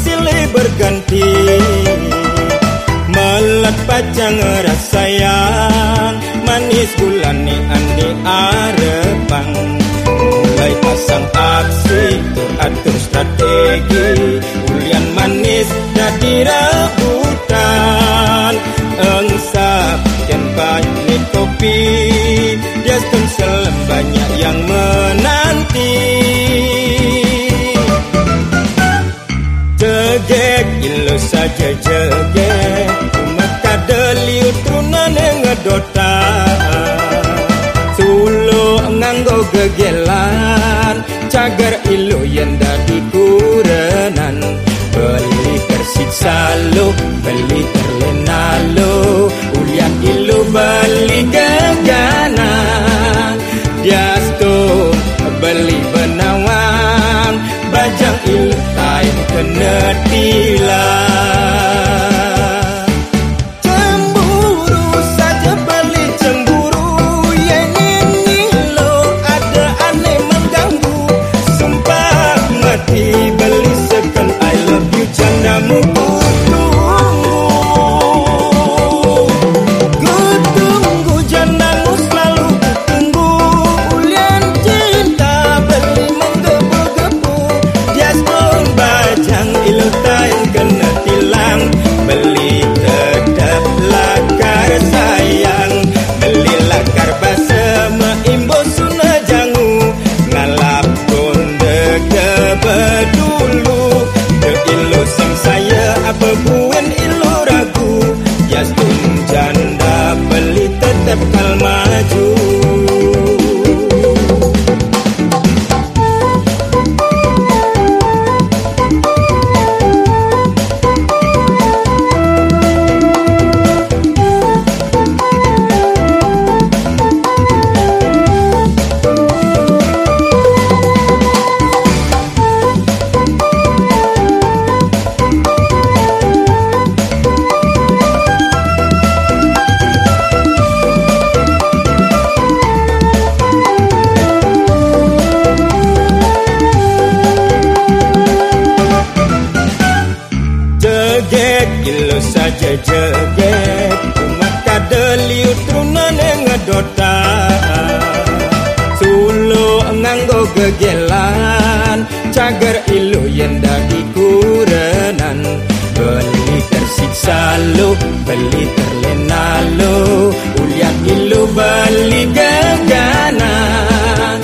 silih berganti. Melat pacang rasa sayang Manis gulani andi arepang. Mulai pasang aksi Teratur strategi. Ulian manis jadi rebutan. Engsap dan banyak kopi. Dia stensel banyak yang menanti gilo saja jege Umeka deli utruna ne ngedota. Sulu nganggo gegelan Cagar yen yendada tain nganggo gegelan Cagar ilo yang dadi kurenan Beli tersiksa lo Beli terlena lo Ulian ilo beli geganan.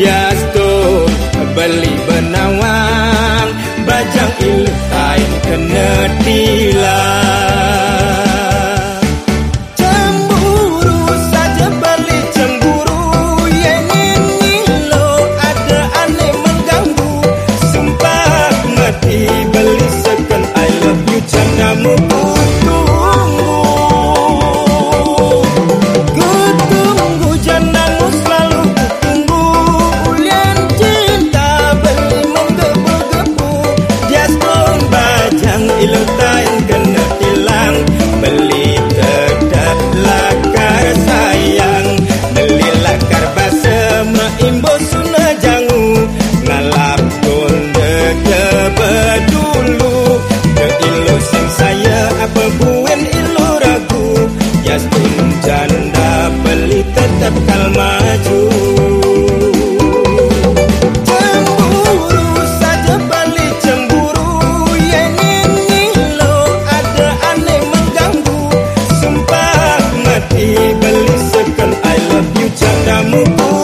Diasto beli benawang Bajang ilo kain kena beli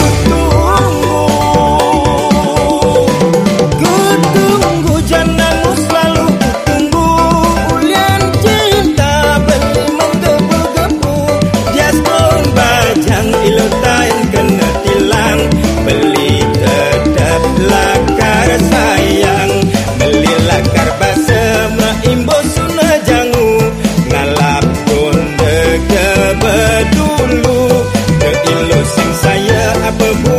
apa pun